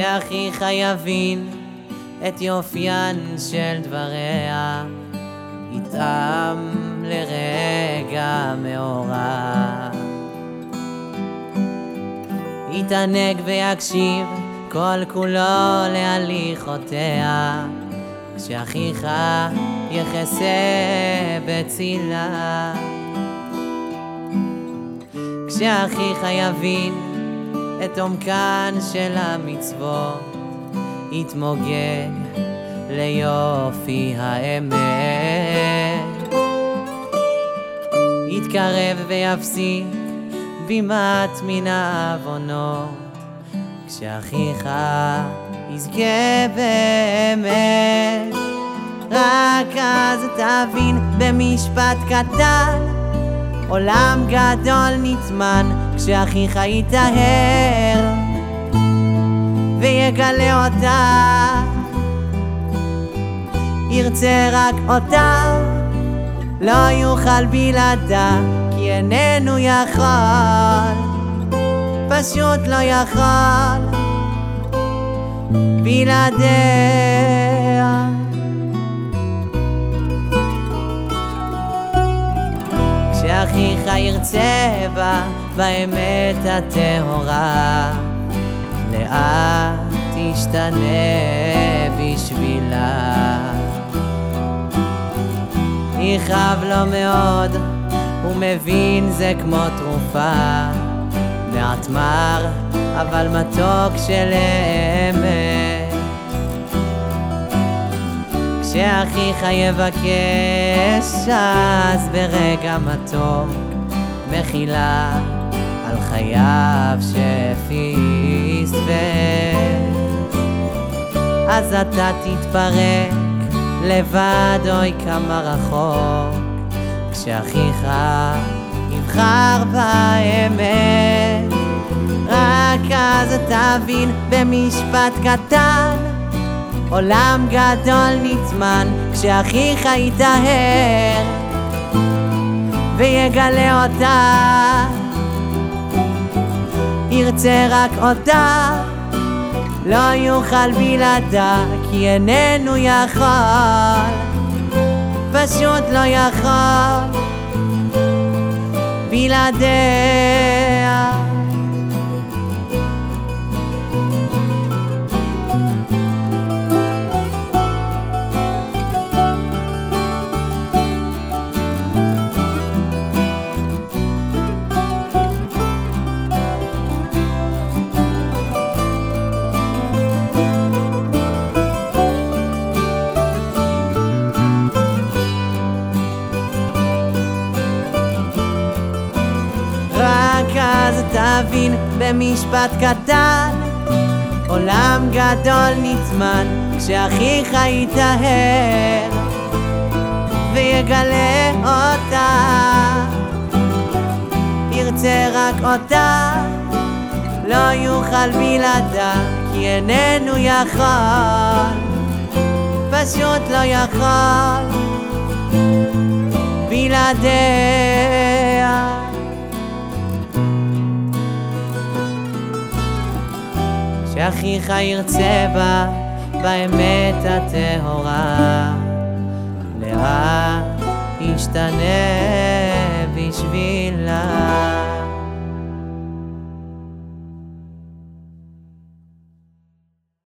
כשאחיך יבין את יופיין של דבריה, יטעם לרגע מאורה. יתענג ויקשיב כל כולו להליכותיה, כשאחיך יחסה בצילה. כשאחיך יבין את עומקן של המצוות, יתמוגג ליופי האמת. יתקרב ויפסיק בימת מן העוונות, כשאחיך יזכה באמת. רק אז תבין במשפט קטן, עולם גדול נטמן, כשאחיך יטהר ויגלה אותה. ירצה רק אותה, לא יוכל בלעדה, כי איננו יכול, פשוט לא יכול בלעדיה. כשאחיך ירצה בה באמת הטהורה, לאט תשתנה בשבילה. יכאב לו מאוד, הוא מבין זה כמו תרופה. מעט מר, אבל מתוק של אמת. כשאחיך יבקש, אז ברגע מתוק, מחילה על חייו שפספס. אז אתה תתפרק לבד, אוי כמה רחוק, כשאחיך יבחר באמת. רק אז תבין במשפט קטן, עולם גדול נטמן, כשאחיך יטהר ויגלה אותה. ירצה רק אותה, לא יוכל בלעדה, כי איננו יכול, פשוט לא יכול. בלעדיה. אז תבין במשפט קטן. עולם גדול נטמן כשאחיך יטהר ויגלה אותה. ירצה רק אותה לא יוכל בלעדה כי איננו יכול. פשוט לא יכול. בלעדיה שאחיך ירצה בה באמת הטהורה, לאט ישתנה בשבילה.